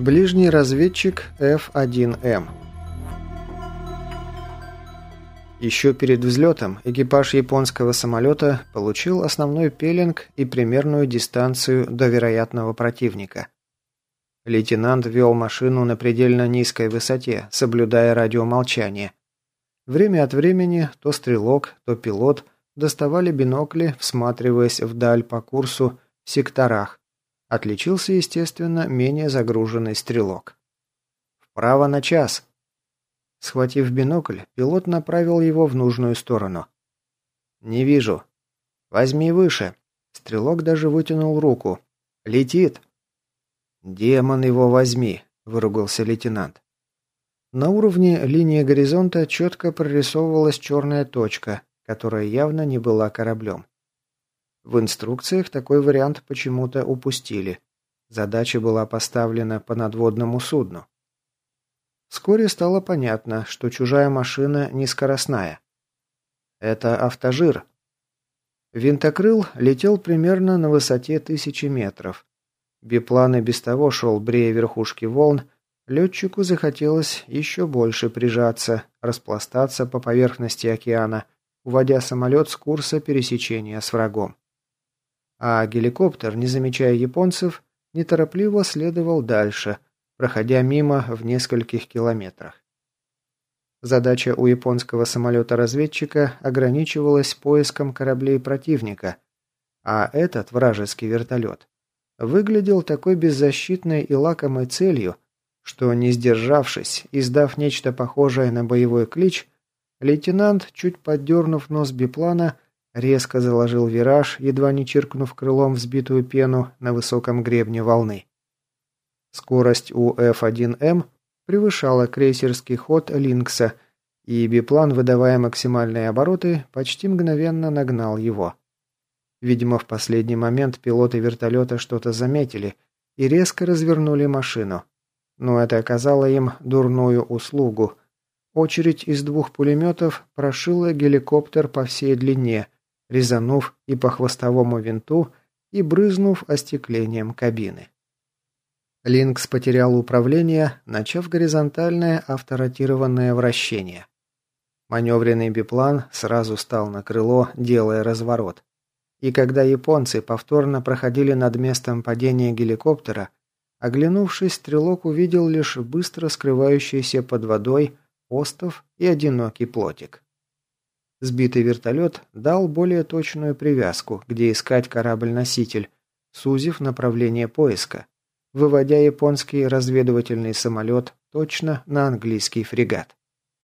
Ближний разведчик F1M Еще перед взлетом экипаж японского самолета получил основной пеленг и примерную дистанцию до вероятного противника. Лейтенант вел машину на предельно низкой высоте, соблюдая радиомолчание. Время от времени то стрелок, то пилот доставали бинокли, всматриваясь вдаль по курсу в секторах, Отличился, естественно, менее загруженный стрелок. «Вправо на час!» Схватив бинокль, пилот направил его в нужную сторону. «Не вижу». «Возьми выше». Стрелок даже вытянул руку. «Летит». «Демон его возьми», – выругался лейтенант. На уровне линии горизонта четко прорисовывалась черная точка, которая явно не была кораблем. В инструкциях такой вариант почему-то упустили. Задача была поставлена по надводному судну. Вскоре стало понятно, что чужая машина не скоростная. Это автожир. Винтокрыл летел примерно на высоте тысячи метров. Биплан и без того шел брея верхушки волн, летчику захотелось еще больше прижаться, распластаться по поверхности океана, уводя самолет с курса пересечения с врагом а геликоптер, не замечая японцев, неторопливо следовал дальше, проходя мимо в нескольких километрах. Задача у японского самолета-разведчика ограничивалась поиском кораблей противника, а этот вражеский вертолет выглядел такой беззащитной и лакомой целью, что, не сдержавшись, издав нечто похожее на боевой клич, лейтенант, чуть поддернув нос биплана, Резко заложил вираж, едва не чиркнув крылом взбитую пену на высоком гребне волны. Скорость у F1M превышала крейсерский ход Линкса, и биплан, выдавая максимальные обороты, почти мгновенно нагнал его. Видимо, в последний момент пилоты вертолета что-то заметили и резко развернули машину. Но это оказало им дурную услугу. Очередь из двух пулеметов прошила геликоптер по всей длине – резанув и по хвостовому винту, и брызнув остеклением кабины. Линкс потерял управление, начав горизонтальное авторотированное вращение. Маневренный биплан сразу стал на крыло, делая разворот. И когда японцы повторно проходили над местом падения геликоптера, оглянувшись, стрелок увидел лишь быстро скрывающийся под водой остов и одинокий плотик. Сбитый вертолет дал более точную привязку, где искать корабль-носитель, сузив направление поиска, выводя японский разведывательный самолет точно на английский фрегат.